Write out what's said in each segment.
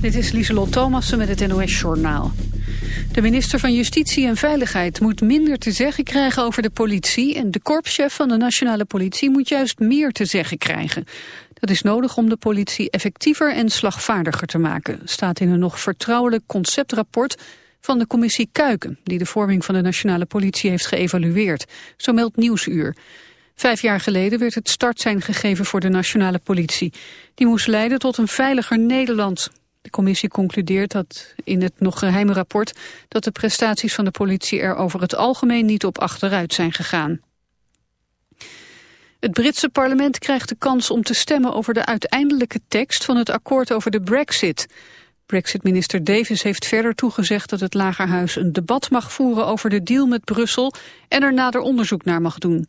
Dit is Lieselot Thomassen met het NOS-journaal. De minister van Justitie en Veiligheid moet minder te zeggen krijgen over de politie... en de korpschef van de nationale politie moet juist meer te zeggen krijgen. Dat is nodig om de politie effectiever en slagvaardiger te maken... staat in een nog vertrouwelijk conceptrapport van de commissie Kuiken... die de vorming van de nationale politie heeft geëvalueerd. Zo meldt Nieuwsuur. Vijf jaar geleden werd het startsein gegeven voor de nationale politie. Die moest leiden tot een veiliger Nederland. De commissie concludeert dat in het nog geheime rapport... dat de prestaties van de politie er over het algemeen niet op achteruit zijn gegaan. Het Britse parlement krijgt de kans om te stemmen over de uiteindelijke tekst van het akkoord over de brexit. Brexit-minister Davis heeft verder toegezegd dat het Lagerhuis een debat mag voeren over de deal met Brussel en er nader onderzoek naar mag doen.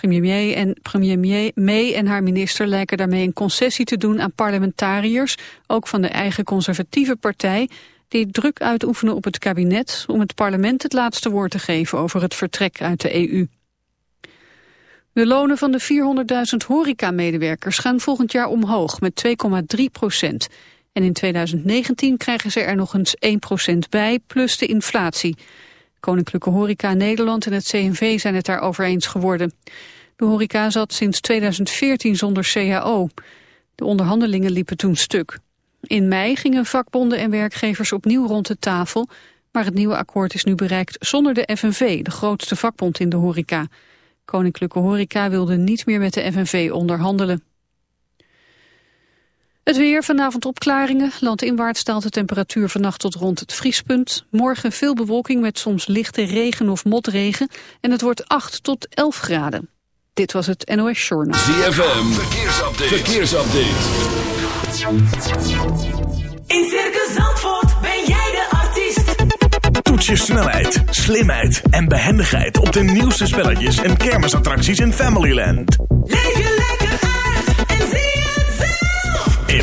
Premier en, premier May en haar minister lijken daarmee een concessie te doen aan parlementariërs, ook van de eigen conservatieve partij, die druk uitoefenen op het kabinet om het parlement het laatste woord te geven over het vertrek uit de EU. De lonen van de 400.000 horecamedewerkers gaan volgend jaar omhoog met 2,3 procent. En in 2019 krijgen ze er nog eens 1 procent bij, plus de inflatie. Koninklijke Horeca Nederland en het CNV zijn het daarover eens geworden. De horeca zat sinds 2014 zonder CAO. De onderhandelingen liepen toen stuk. In mei gingen vakbonden en werkgevers opnieuw rond de tafel... maar het nieuwe akkoord is nu bereikt zonder de FNV, de grootste vakbond in de horeca. Koninklijke Horeca wilde niet meer met de FNV onderhandelen. Het weer, vanavond opklaringen. Landinwaarts daalt de temperatuur vannacht tot rond het vriespunt. Morgen veel bewolking met soms lichte regen of motregen. En het wordt 8 tot 11 graden. Dit was het NOS Journal. ZFM, verkeersupdate. verkeersupdate. In Circus Zandvoort ben jij de artiest. Toets je snelheid, slimheid en behendigheid op de nieuwste spelletjes en kermisattracties in Familyland. Leef je lekker uit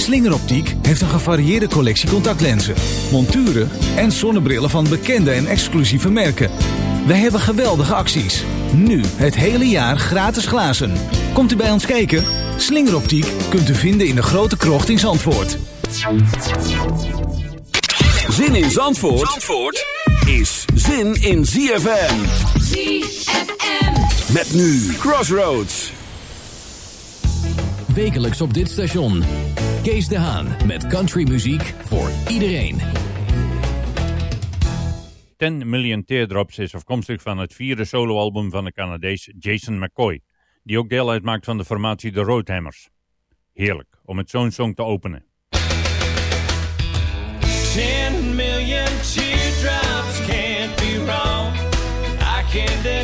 Slingeroptiek heeft een gevarieerde collectie contactlenzen, monturen en zonnebrillen van bekende en exclusieve merken. Wij hebben geweldige acties. Nu het hele jaar gratis glazen. Komt u bij ons kijken? Slingeroptiek kunt u vinden in de grote krocht in Zandvoort. Zin in Zandvoort, Zandvoort is zin in ZFM. ZFM. Met nu Crossroads. Wekelijks op dit station. Kees de Haan met countrymuziek voor iedereen. 10 Million Teardrops is afkomstig van het vierde soloalbum van de Canadees Jason McCoy, die ook deel uitmaakt van de formatie The Roadhammers. Heerlijk om met zo'n song te openen. 10 million teardrops can't be wrong. I can't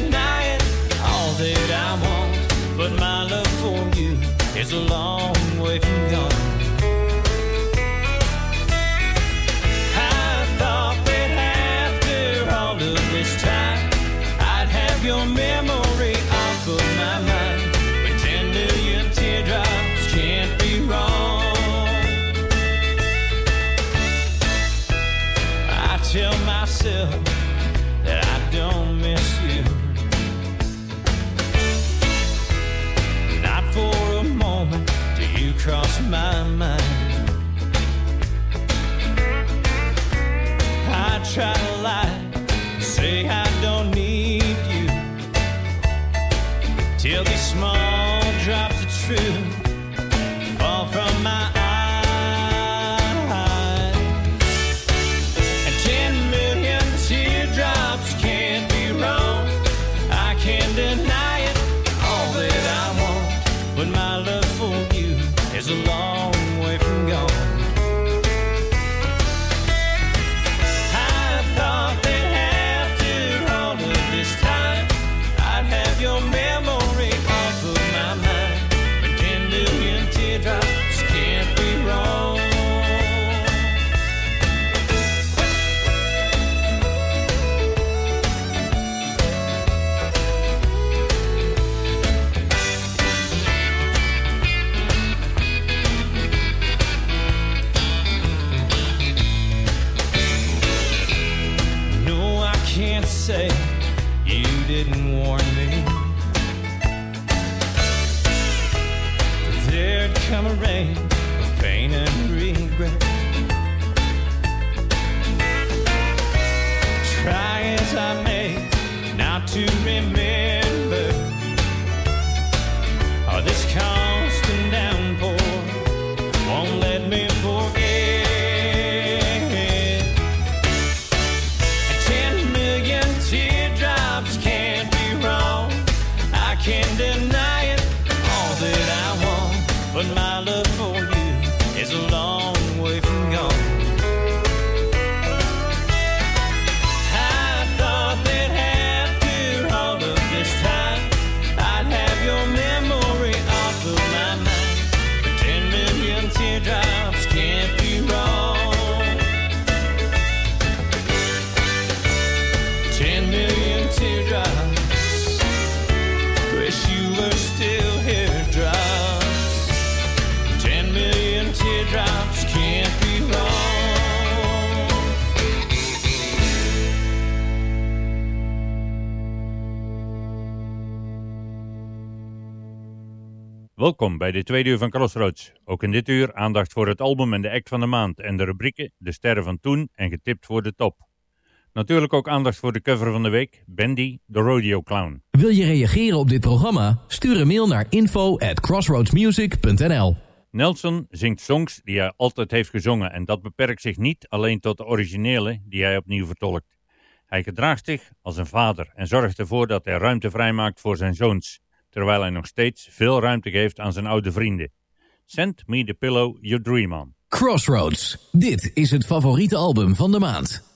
as long Welkom bij de tweede uur van Crossroads. Ook in dit uur aandacht voor het album en de act van de maand en de rubrieken De Sterren van Toen en Getipt voor de Top. Natuurlijk ook aandacht voor de cover van de week, Bendy, de Rodeo Clown. Wil je reageren op dit programma? Stuur een mail naar info at crossroadsmusic.nl Nelson zingt songs die hij altijd heeft gezongen en dat beperkt zich niet alleen tot de originele die hij opnieuw vertolkt. Hij gedraagt zich als een vader en zorgt ervoor dat hij ruimte vrijmaakt voor zijn zoons, terwijl hij nog steeds veel ruimte geeft aan zijn oude vrienden. Send me the pillow you dream on. Crossroads. Dit is het favoriete album van de maand.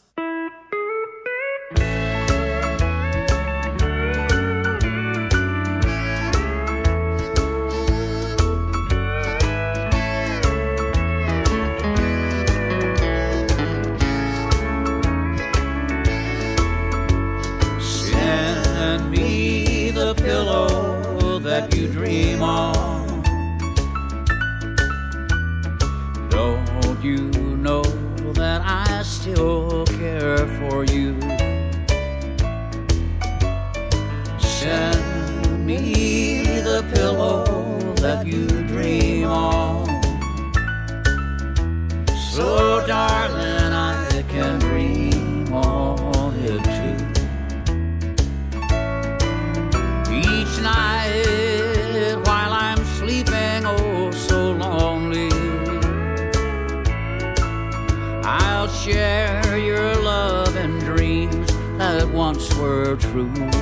True.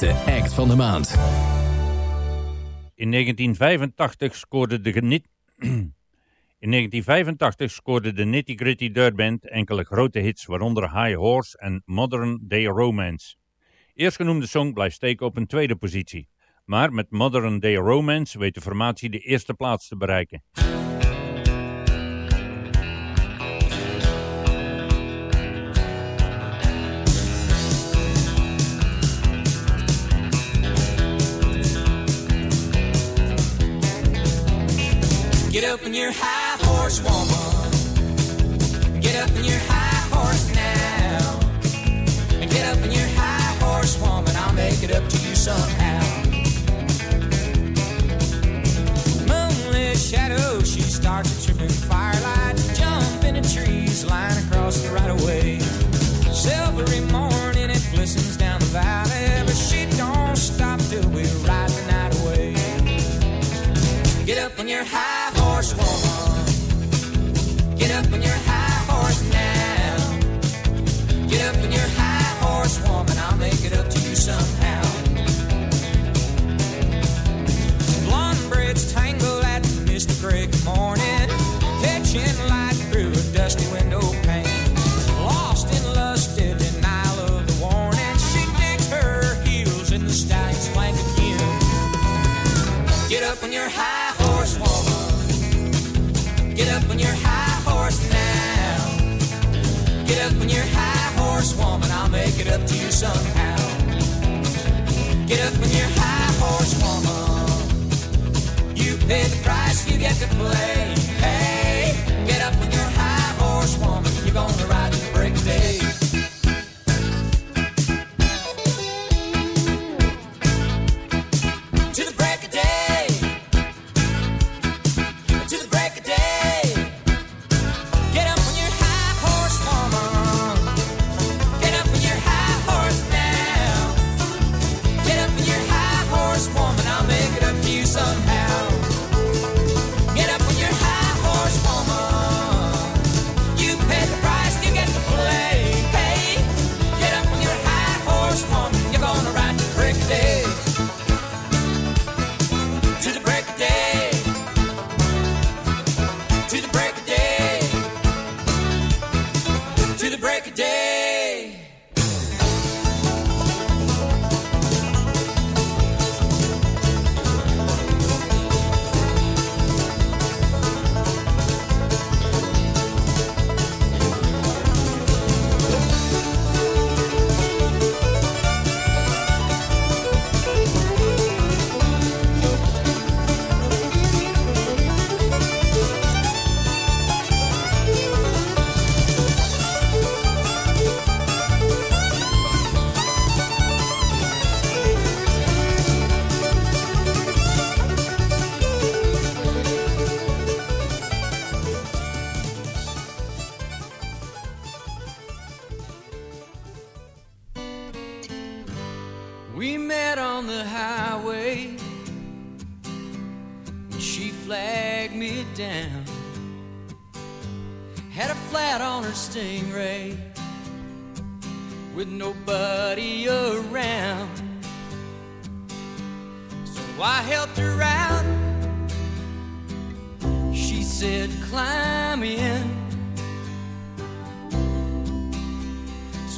De act van de maand. In 1985 scoorde de. In 1985 scoorde de Nitty Gritty Dirt Band enkele grote hits, waaronder High Horse en Modern Day Romance. Eerstgenoemde song blijft steken op een tweede positie. Maar met Modern Day Romance weet de formatie de eerste plaats te bereiken. Up in your high horse, woman. Get up in your high horse now. And get up in your high horse, woman. I'll make it up to you somehow. Get up on your high horse now. Get up on your high horse, woman. I'll make it up to you somehow. Get up on your high horse, woman. You pay the price, you get to play. Hey, get up on your high horse, woman. You're gonna ride the break of day.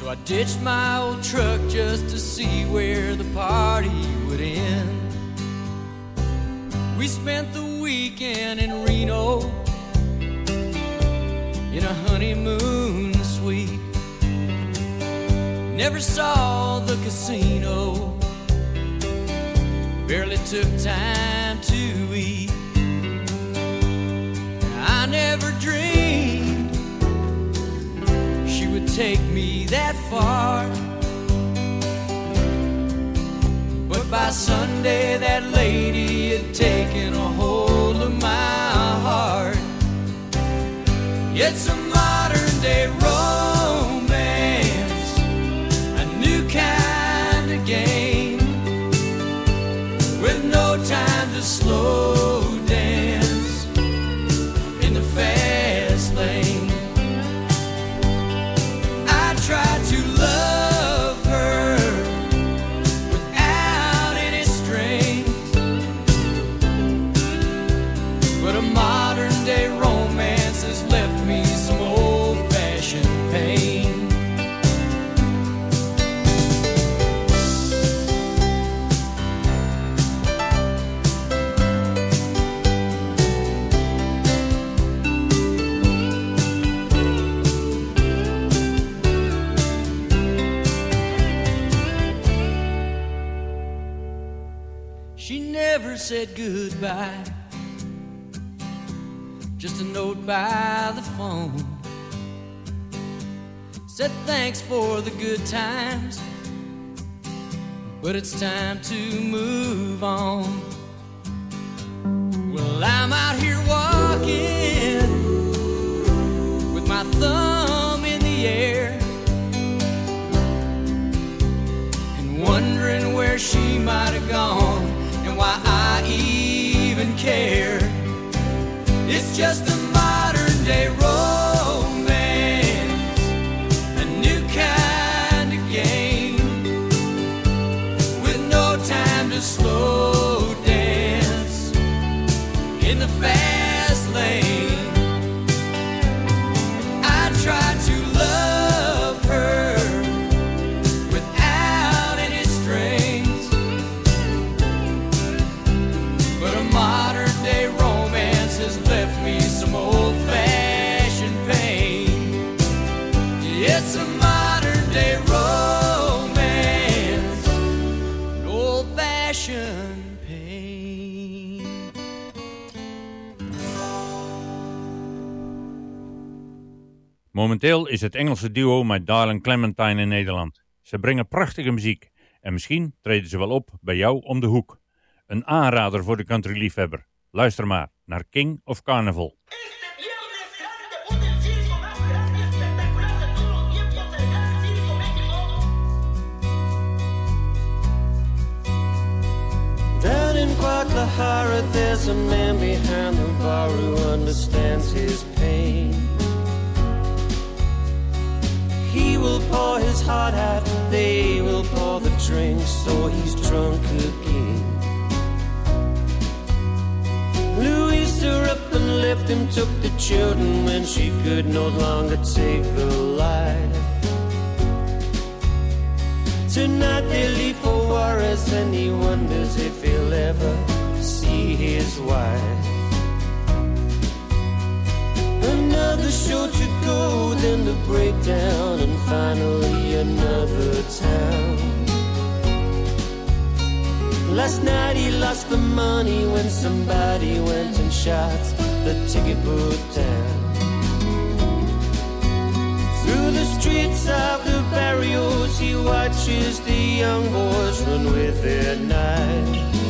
So I ditched my old truck just to see where the party would end. We spent the weekend in Reno in a honeymoon suite. Never saw the casino, barely took time to eat. I never dreamed take me that far. But by Sunday, that lady had taken a hold of my heart. It's a modern day goodbye. Just a note by the phone. Said thanks for the good times, but it's time to move on. Well, I'm out here walking with my thumb in the air and wondering where she might have gone Momenteel is het Engelse duo My Darling Clementine in Nederland. Ze brengen prachtige muziek en misschien treden ze wel op bij jou om de hoek. Een aanrader voor de countryliefhebber. Luister maar naar King of Carnival. In there's a man behind the bar who understands his pain. He will pour his heart out, they will pour the drinks, so he's drunk again. Louisa up and left him, took the children when she could no longer take the life. Tonight they leave for Juarez and he wonders if he'll ever see his wife. Show to go, then the breakdown, and finally another town. Last night he lost the money when somebody went and shot the ticket booth down. Through the streets of the barrios, he watches the young boys run with their knives.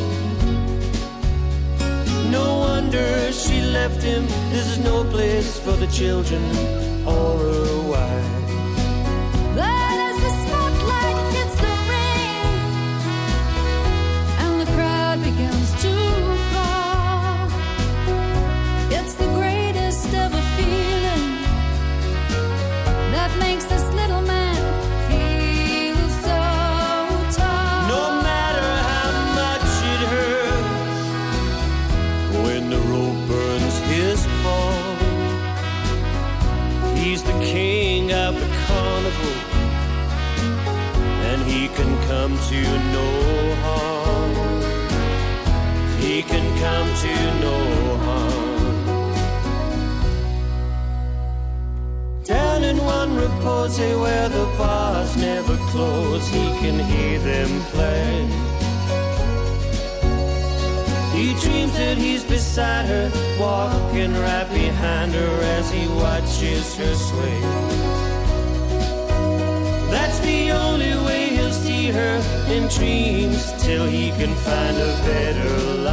No wonder she left him. This is no place for the children or to no harm. He can come to no harm. Down in one repose where the bars never close, he can hear them play. He dreams that he's beside her, walking right behind her as he watches her sway. That's the her in dreams till he can find a better life.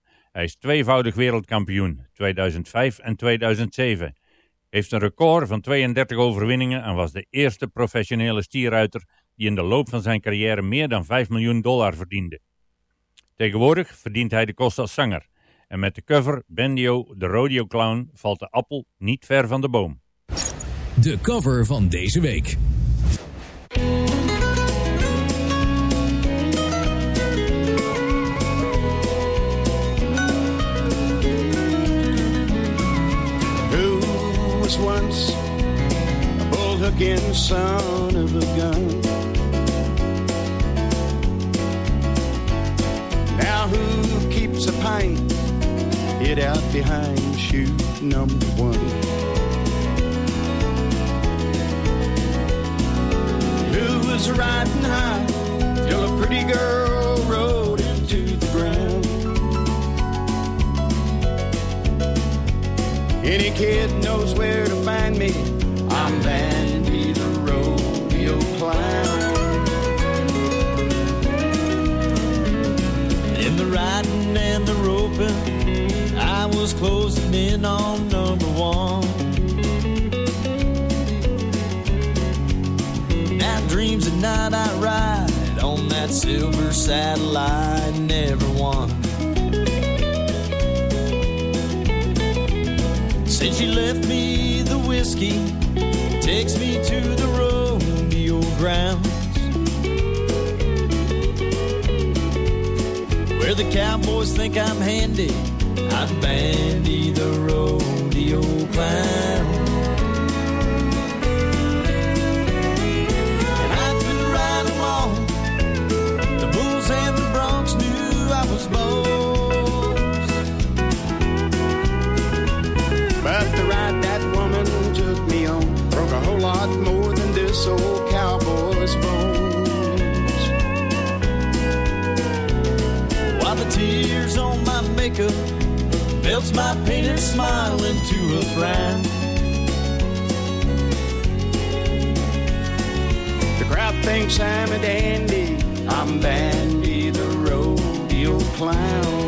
Hij is tweevoudig wereldkampioen, 2005 en 2007. Heeft een record van 32 overwinningen en was de eerste professionele stierruiter die in de loop van zijn carrière meer dan 5 miljoen dollar verdiende. Tegenwoordig verdient hij de kost als zanger. En met de cover Bendio de Rodeo Clown valt de appel niet ver van de boom. De cover van deze week. Once a bull-hooking son of a gun? Now who keeps a pint hid out behind shoe number one? Who was riding high till a pretty girl rode into the ground? Any kid knows where to find me. I'm Bandy the rodeo clown. In the riding and the roping, I was closing in on number one. Now dreams at night I ride on that silver satellite, never won. Since she left me, the whiskey takes me to the rodeo grounds. Where the cowboys think I'm handy, I'm Bandy the rodeo clown. Makeup melts my painted smile into a frown. The crowd thinks I'm a dandy. I'm Bandy the rodeo clown.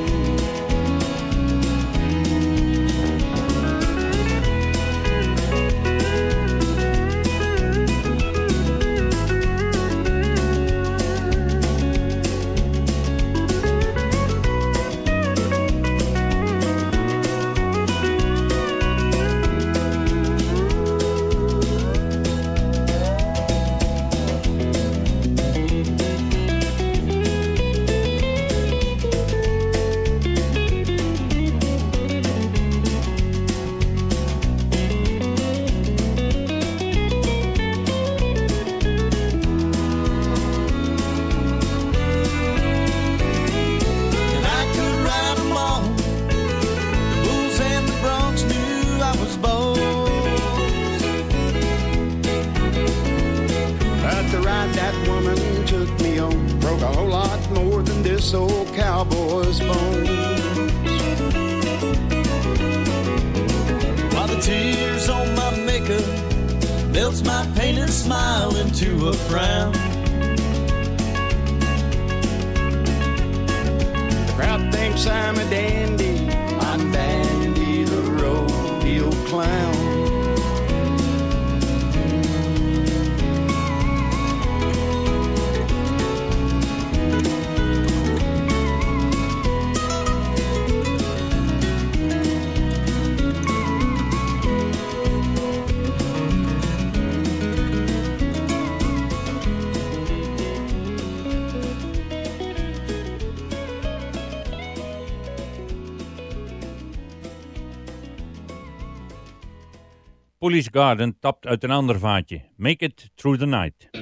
Police Garden tapt uit een ander vaatje. Make it through the night.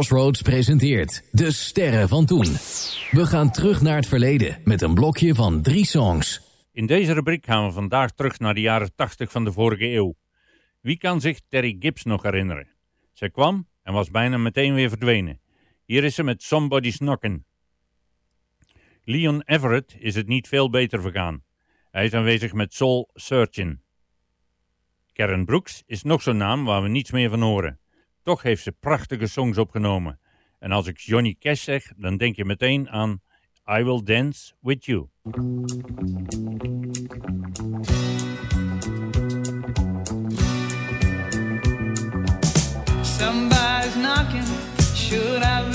Crossroads presenteert De Sterren van Toen. We gaan terug naar het verleden met een blokje van drie songs. In deze rubriek gaan we vandaag terug naar de jaren 80 van de vorige eeuw. Wie kan zich Terry Gibbs nog herinneren? Zij kwam en was bijna meteen weer verdwenen. Hier is ze met Somebody's Knockin'. Leon Everett is het niet veel beter vergaan. Hij is aanwezig met Soul Searchin'. Karen Brooks is nog zo'n naam waar we niets meer van horen. Toch heeft ze prachtige songs opgenomen. En als ik Johnny Cash zeg, dan denk je meteen aan I Will Dance With You. Somebody's knocking, should I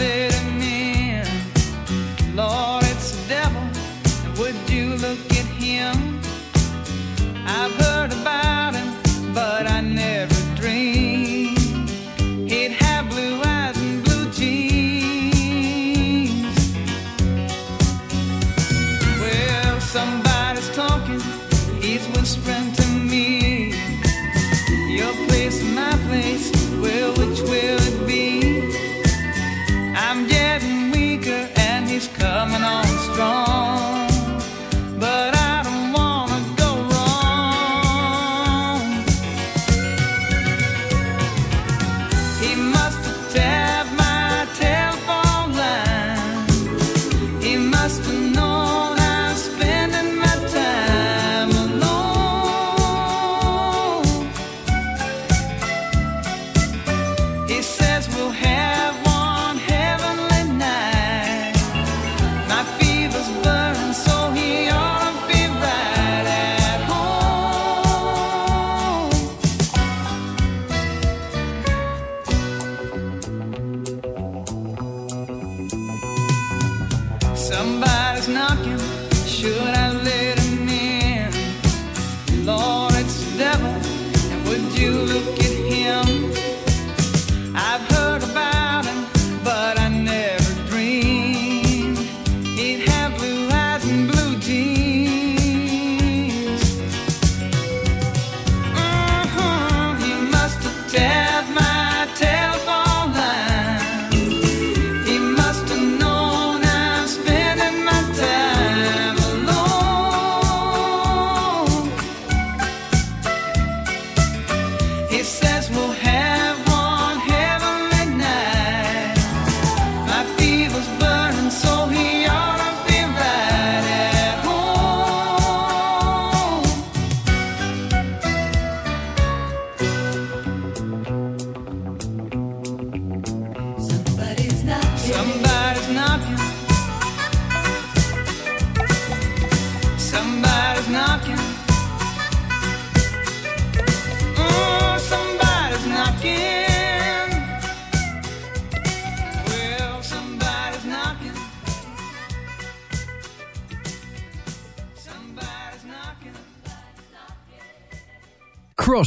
Somebody's knocking, should I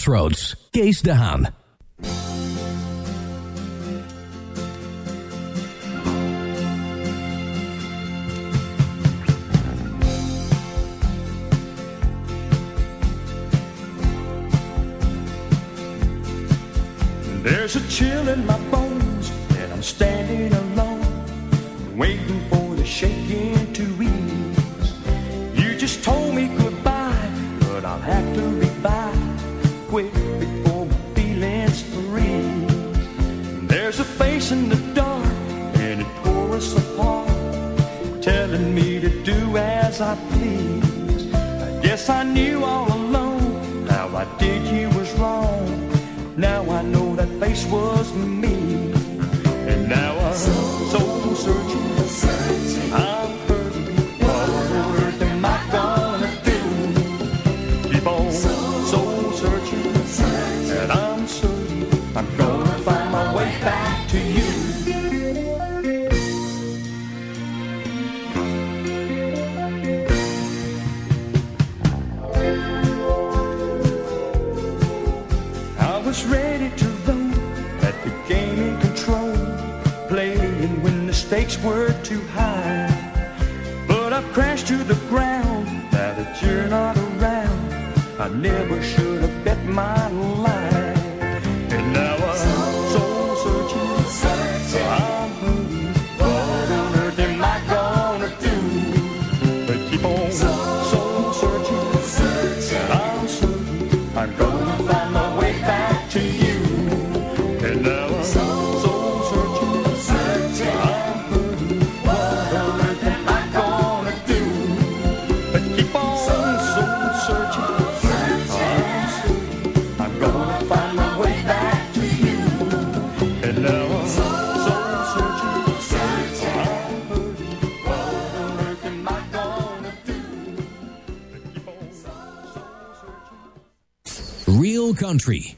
Crossroads, Kees. Quick before my feelings freeze. There's a face in the dark, and it tore us apart, telling me to do as I please. I guess I knew all along how I did you was wrong. Now I know that face was me. And now I'm soul searching. I'm to you. I was ready to roll, at the game in control, playing when the stakes were too high. But I've crashed to the ground now that you're not around. I never should have bet my life. Country.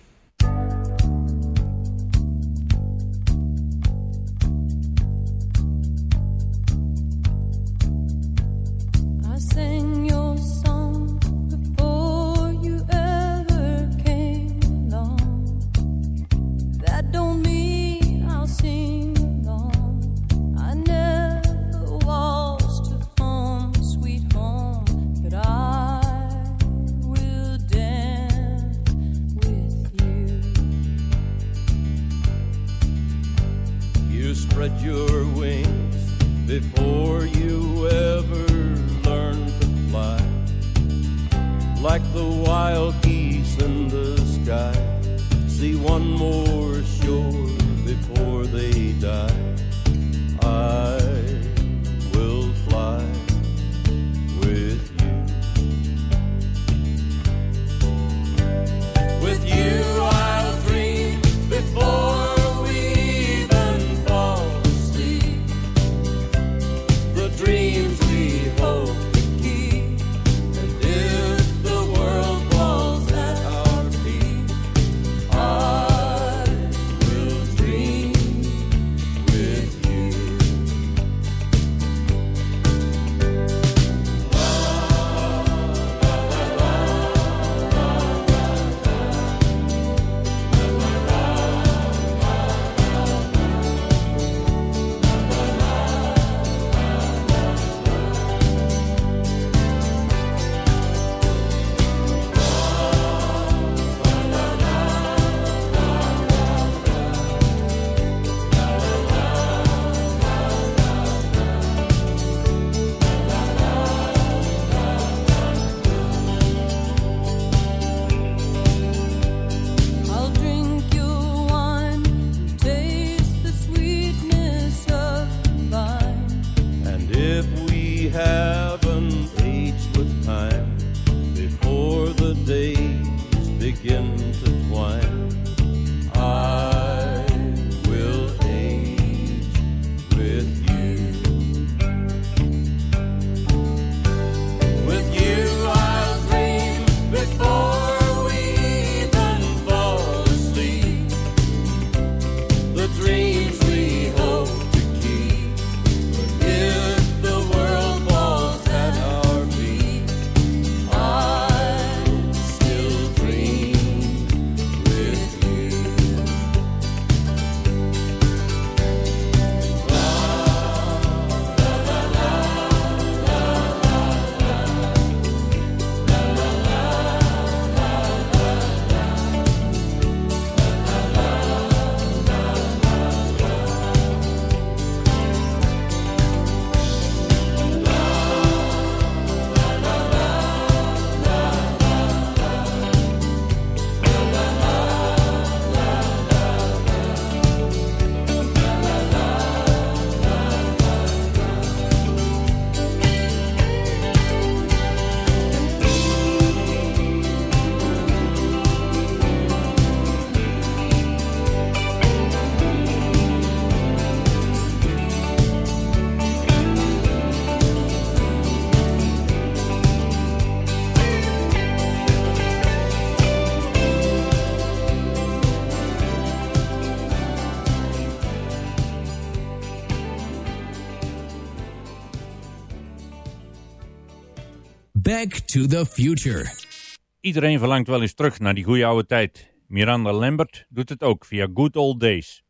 Back to the Future. Iedereen verlangt wel eens terug naar die goede oude tijd. Miranda Lambert doet het ook via Good Old Days.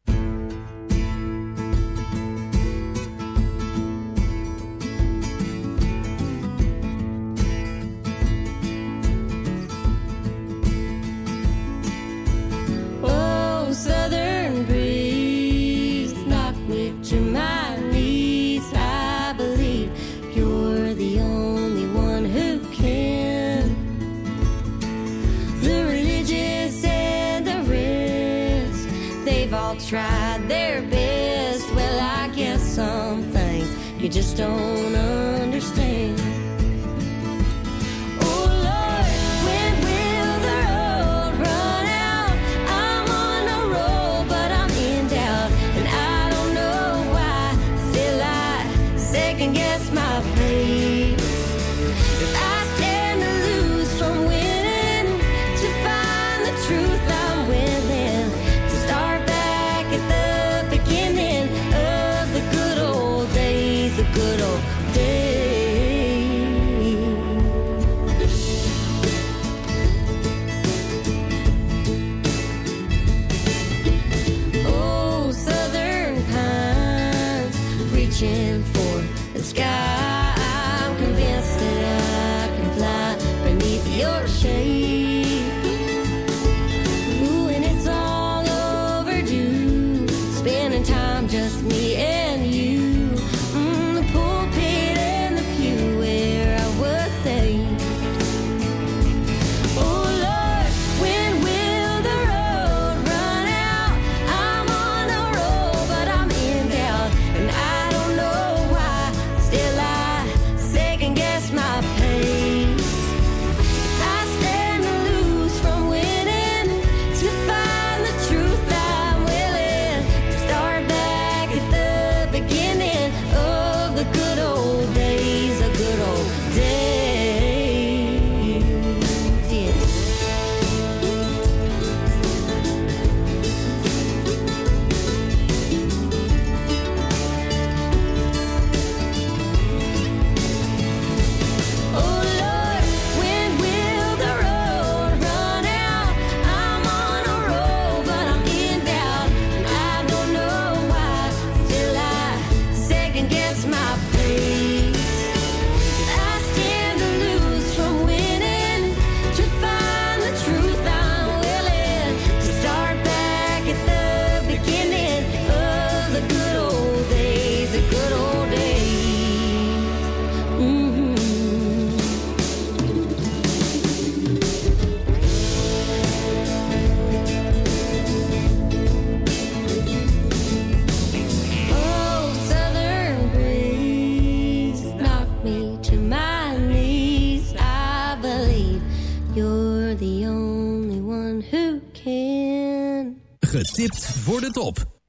don't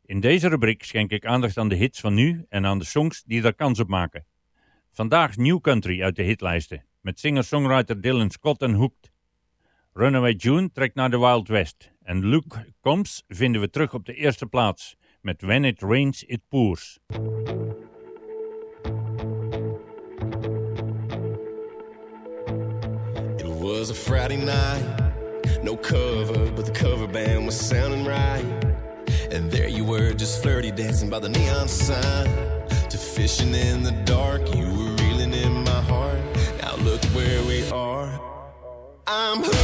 In deze rubriek schenk ik aandacht aan de hits van nu en aan de songs die daar kans op maken. Vandaag New Country uit de hitlijsten, met singer-songwriter Dylan Scott en Hooked. Runaway June trekt naar de Wild West en Luke Combs vinden we terug op de eerste plaats met When It Rains It Pours. It was a Friday night, no cover, but the cover band was sounding right. And there you were, just flirty dancing by the neon sign. To fishing in the dark, you were reeling in my heart. Now look where we are. I'm hooked.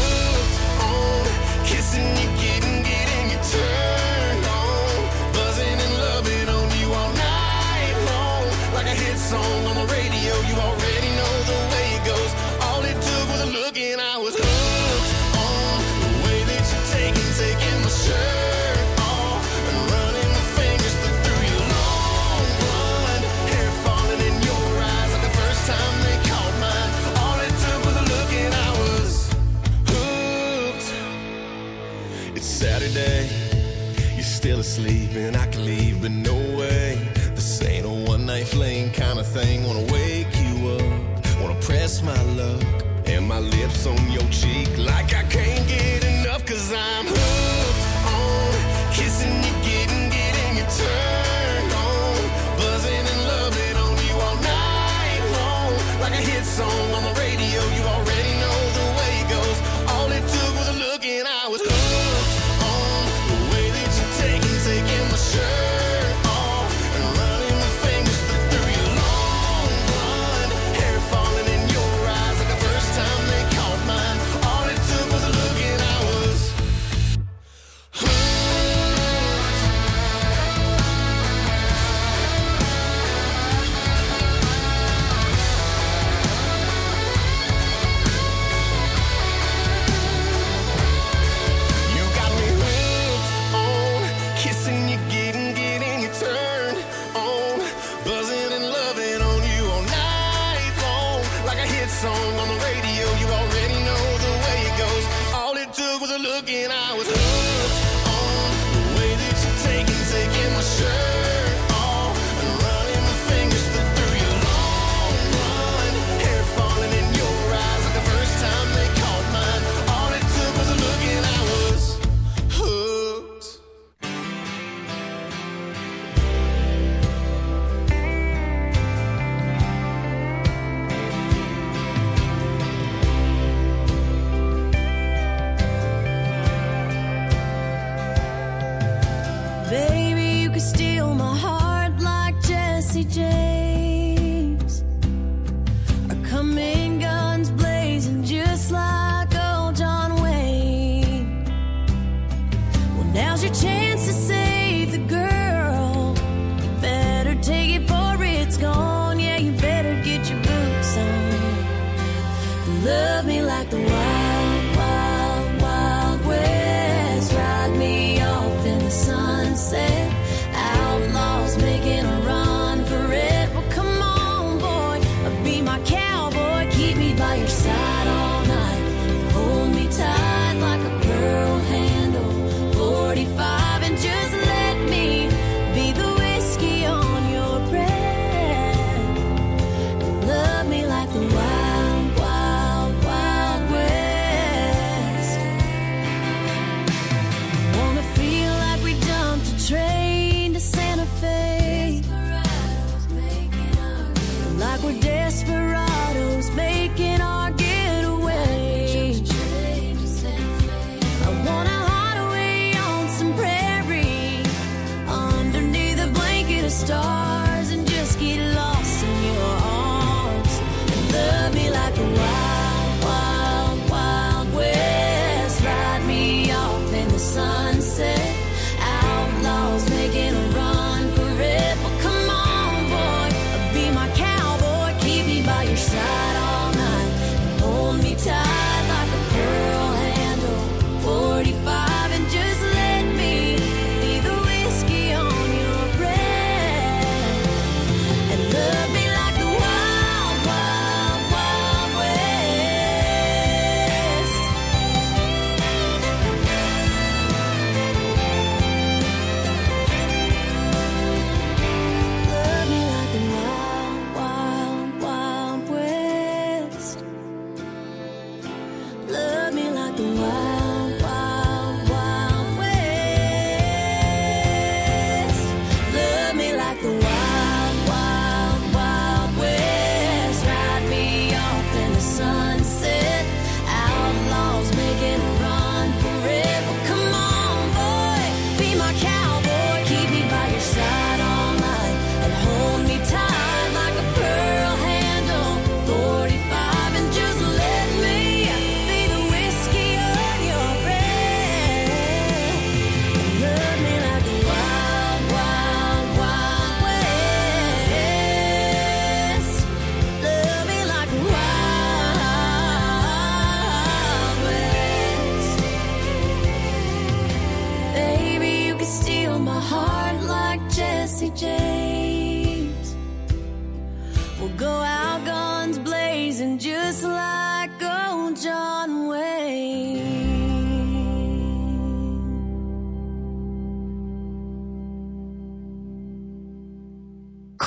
sleeping, I can leave, but no way. This ain't a one night fling kind of thing. Wanna wake you up, wanna press my luck, and my lips on your cheek.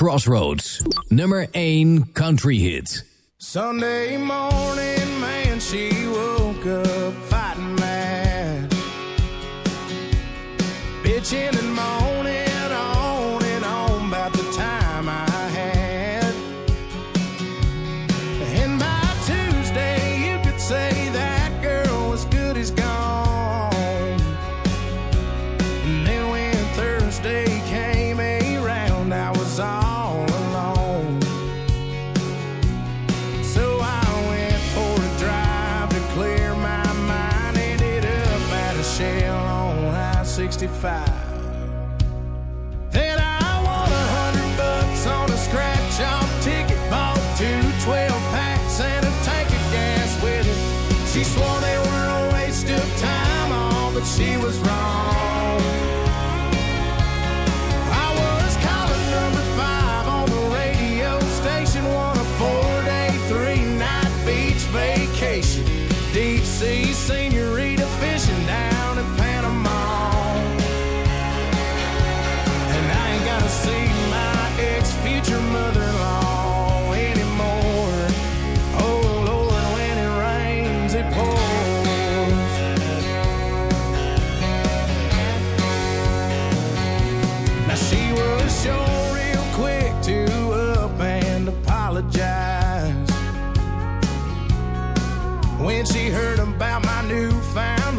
Crossroads. number 1 country hit. Sunday morning, man, she was when she heard about my newfound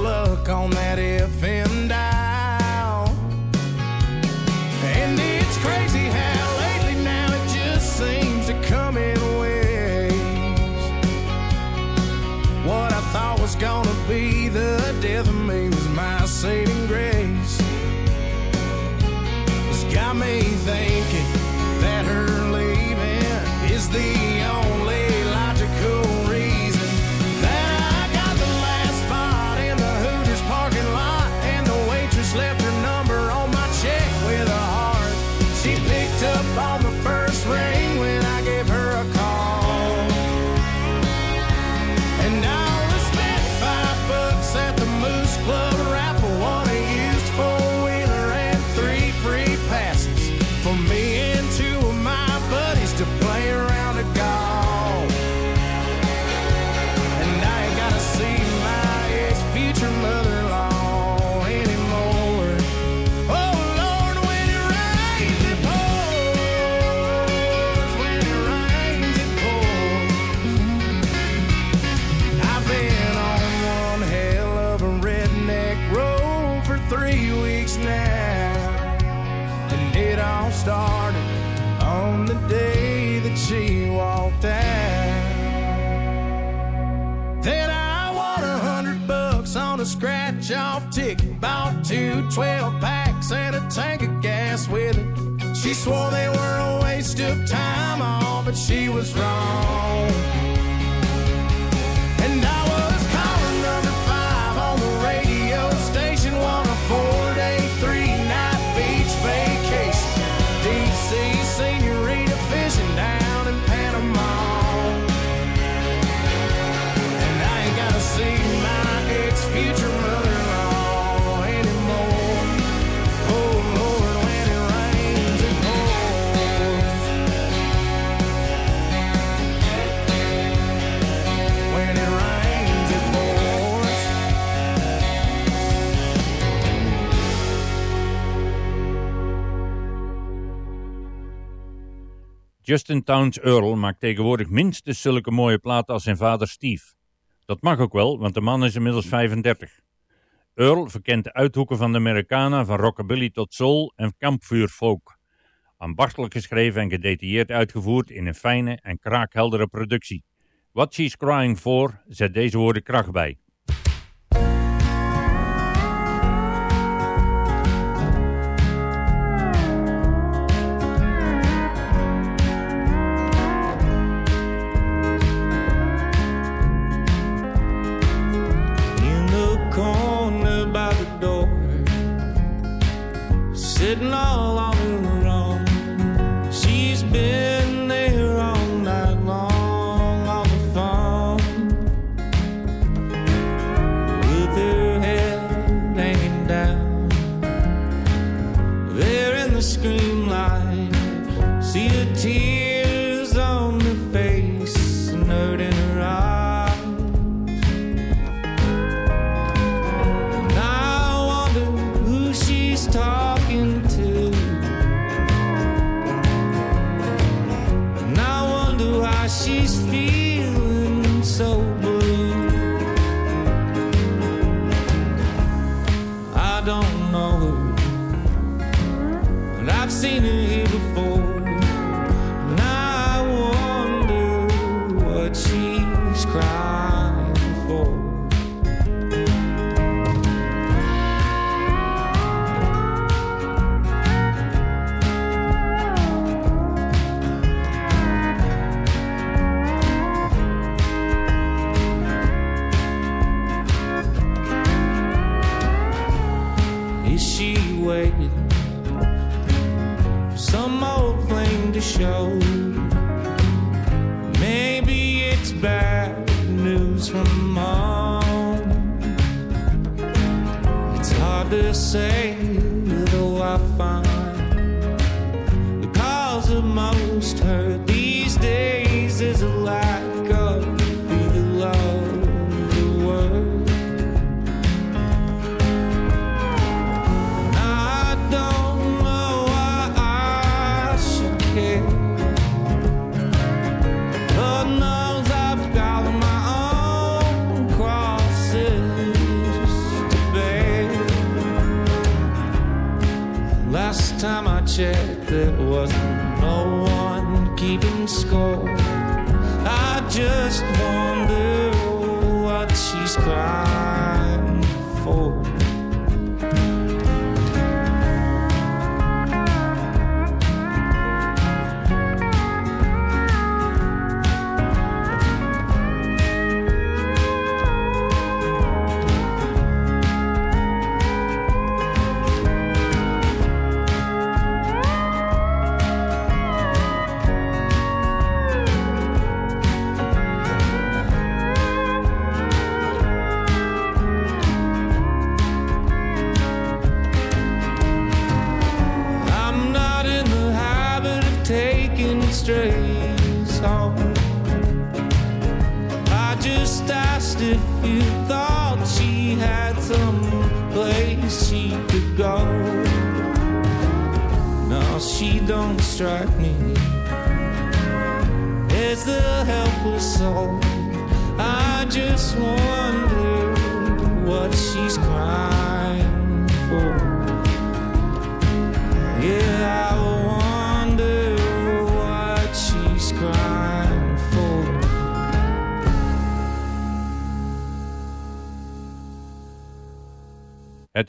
She swore they were a waste of time, all, but she was wrong. Justin Towns Earl maakt tegenwoordig minstens zulke mooie platen als zijn vader Steve. Dat mag ook wel, want de man is inmiddels 35. Earl verkent de uithoeken van de Americana van rockabilly tot soul en kampvuurfolk. Ambachtelijk geschreven en gedetailleerd uitgevoerd in een fijne en kraakheldere productie. What She's Crying For zet deze woorden kracht bij.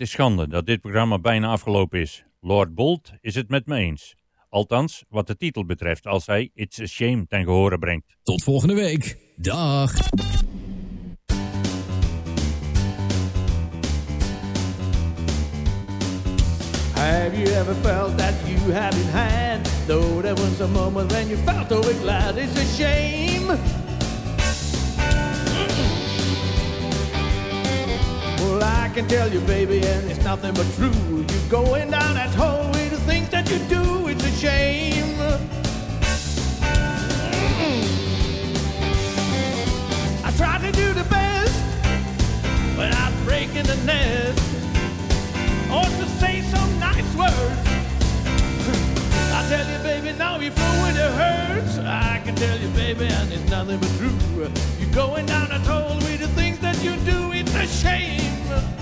Is schande dat dit programma bijna afgelopen is. Lord Bolt is het met me eens. Althans, wat de titel betreft als hij It's a Shame ten gehore brengt. Tot volgende week. Dag. Have you ever felt that you haven't had? Though there was a moment when you felt so glad, it's a shame. Well, I can tell you, baby, and it's nothing but true. You're going down that hole with the things that you do, it's a shame. I try to do the best without breaking the nest or to say some nice words. I tell you, baby, now you're flowing it hurts. I can tell you, baby, and it's nothing but true. You're going down a hole with the things that you do, a shame.